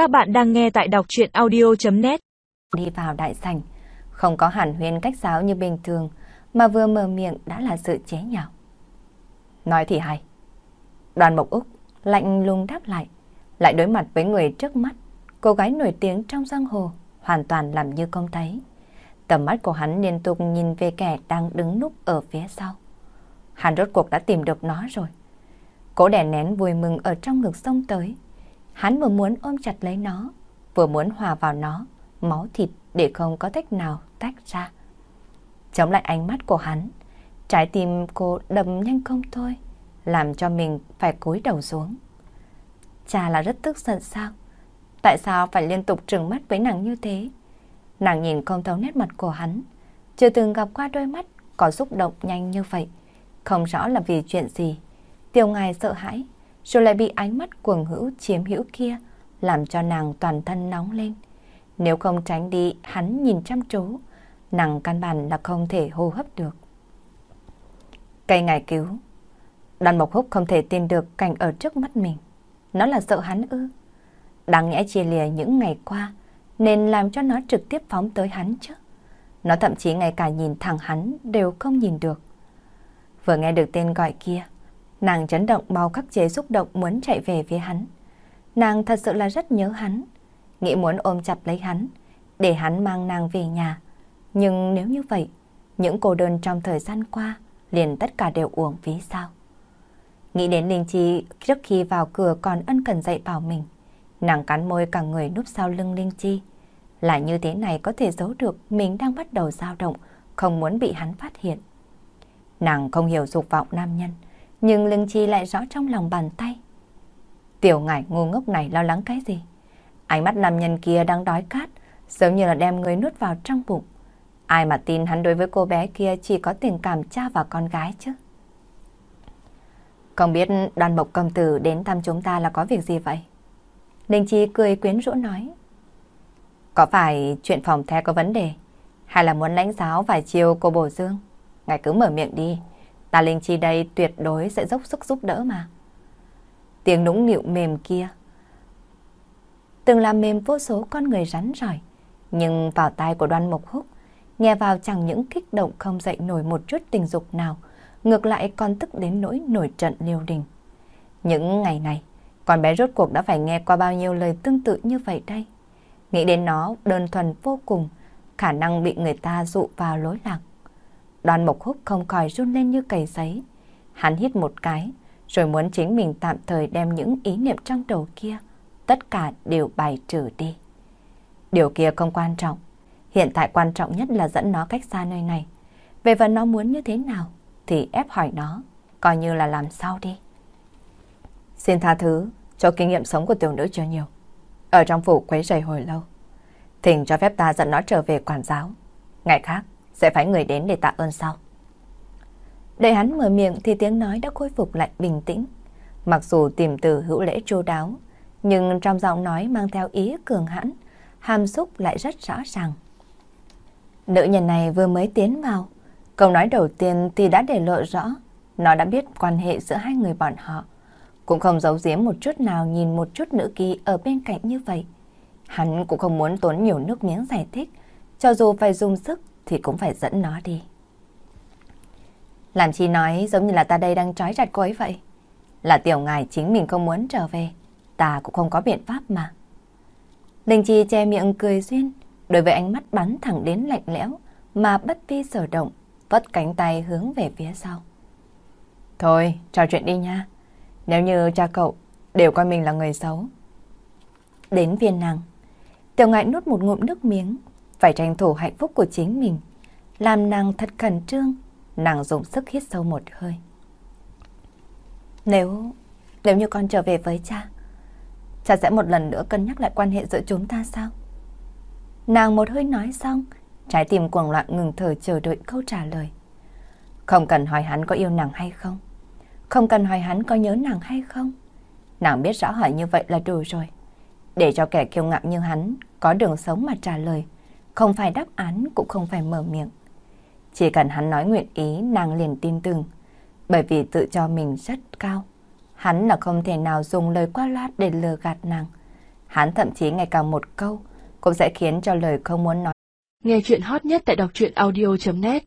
Các bạn đang nghe tại đọc chuyện audio.net Đi vào đại sảnh, không có hẳn huyên cách giáo như bình thường, mà vừa mở miệng đã là sự chế nhạo. Nói thì hay. Đoàn Mộc Úc lạnh lùng đáp lại, lại đối mặt với người trước mắt, cô gái nổi tiếng trong giang hồ, hoàn toàn làm như không thấy. Tầm mắt của hắn liên tục nhìn về kẻ đang đứng núp ở phía sau. Hắn rốt cuộc đã tìm được nó rồi. Cố đè nén vui mừng ở trong ngực sông tới. Hắn vừa muốn ôm chặt lấy nó, vừa muốn hòa vào nó, máu thịt để không có cách nào tách ra. Chống lại ánh mắt của hắn, trái tim cô đầm nhanh không thôi, làm cho mình phải cúi đầu xuống. Cha là rất tức giận sao? Tại sao phải liên tục trừng mắt với nàng như thế? Nàng nhìn không thấu nét mặt của hắn, chưa từng gặp qua đôi mắt có xúc động nhanh như vậy. Không rõ là vì chuyện gì. Tiêu ngài sợ hãi, rồi lại bị ánh mắt cuồng hữu chiếm hữu kia, làm cho nàng toàn thân nóng lên. Nếu không tránh đi, hắn nhìn chăm chú, nàng căn bản là không thể hô hấp được. Cây ngài cứu. Đoàn Mộc Húc không thể tin được cảnh ở trước mắt mình. Nó là sợ hắn ư. Đáng nhẽ chia lìa những ngày qua, nên làm cho nó trực tiếp phóng tới hắn chứ. Nó thậm chí ngay cả nhìn thẳng hắn đều không nhìn được. Vừa nghe được tên gọi kia, nàng chấn động bao khắc chế xúc động muốn chạy về phía hắn. Nàng thật sự là rất nhớ hắn, nghĩ muốn ôm chặt lấy hắn, để hắn mang nàng về nhà. Nhưng nếu như vậy, những cô đơn trong thời gian qua liền tất cả đều uổng phí sao? Nghĩ đến Linh Chi trước khi vào cửa còn ân cần dạy bảo mình. Nàng cắn môi cả người núp sau lưng Linh Chi. Là như thế này có thể giấu được mình đang bắt đầu dao động, không muốn bị hắn phát hiện. Nàng không hiểu dục vọng nam nhân, nhưng Linh Chi lại rõ trong lòng bàn tay. Tiểu ngải ngu ngốc này lo lắng cái gì? Ánh mắt nam nhân kia đang đói cát, giống như là đem người nuốt vào trong bụng. Ai mà tin hắn đối với cô bé kia chỉ có tình cảm cha và con gái chứ? Không biết đoàn mộc công tử đến thăm chúng ta là có việc gì vậy? Linh Chi cười quyến rũ nói. Có phải chuyện phòng the có vấn đề? Hay là muốn lãnh giáo vài chiều cô bổ dương? Ngài cứ mở miệng đi. Ta Linh Chi đây tuyệt đối sẽ dốc sức giúp đỡ mà. Tiếng nũng nịu mềm kia. Từng làm mềm vô số con người rắn rỏi. Nhưng vào tai của đoan mộc húc, nghe vào chẳng những kích động không dậy nổi một chút tình dục nào, ngược lại còn tức đến nỗi nổi trận liêu đình. Những ngày này, con bé rốt cuộc đã phải nghe qua bao nhiêu lời tương tự như vậy đây. Nghĩ đến nó đơn thuần vô cùng, khả năng bị người ta dụ vào lối lạc. Đoàn mộc húc không khỏi run lên như cầy giấy. Hắn hít một cái, rồi muốn chính mình tạm thời đem những ý niệm trong đầu kia, tất cả đều bài trừ đi. Điều kia không quan trọng. Hiện tại quan trọng nhất là dẫn nó cách xa nơi này. Về phần nó muốn như thế nào, thì ép hỏi nó, coi như là làm sao đi. Xin tha thứ cho kinh nghiệm sống của tiểu nữ chưa nhiều. Ở trong phủ quấy rầy hồi lâu. Thỉnh cho phép ta dẫn nó trở về quản giáo. Ngày khác, sẽ phải người đến để tạ ơn sau. Đợi hắn mở miệng thì tiếng nói đã khôi phục lại bình tĩnh. Mặc dù tìm từ hữu lễ chu đáo, nhưng trong giọng nói mang theo ý cường hãn, hàm xúc lại rất rõ ràng. Nữ nhân này vừa mới tiến vào, câu nói đầu tiên thì đã để lộ rõ, nó đã biết quan hệ giữa hai người bọn họ. Cũng không giấu giếm một chút nào nhìn một chút nữ kỳ ở bên cạnh như vậy. Hắn cũng không muốn tốn nhiều nước miếng giải thích, cho dù phải dùng sức thì cũng phải dẫn nó đi. Làm chi nói giống như là ta đây đang trói chặt cô ấy vậy. Là tiểu ngài chính mình không muốn trở về, ta cũng không có biện pháp mà. Linh Chi che miệng cười duyên, đối với ánh mắt bắn thẳng đến lạnh lẽo mà bất vi sở động, vất cánh tay hướng về phía sau. Thôi, trò chuyện đi nha. Nếu như cha cậu đều coi mình là người xấu. Đến viên nàng, tiểu ngại nuốt một ngụm nước miếng, phải tranh thủ hạnh phúc của chính mình, làm nàng thật khẩn trương, nàng dùng sức hít sâu một hơi. Nếu, nếu như con trở về với cha, cha sẽ một lần nữa cân nhắc lại quan hệ giữa chúng ta sao? Nàng một hơi nói xong, trái tim cuồng loạn ngừng thở chờ đợi câu trả lời. Không cần hỏi hắn có yêu nàng hay không. Không cần hỏi hắn có nhớ nàng hay không. Nàng biết rõ hỏi như vậy là đủ rồi. Để cho kẻ kiêu ngạo như hắn có đường sống mà trả lời. Không phải đáp án, cũng không phải mở miệng. Chỉ cần hắn nói nguyện ý, nàng liền tin tưởng. Bởi vì tự cho mình rất cao. Hắn là không thể nào dùng lời qua loa để lừa gạt nàng. Hắn thậm chí ngày càng một câu cũng sẽ khiến cho lời không muốn nói. Nghe chuyện hot nhất tại đọc truyện audio.net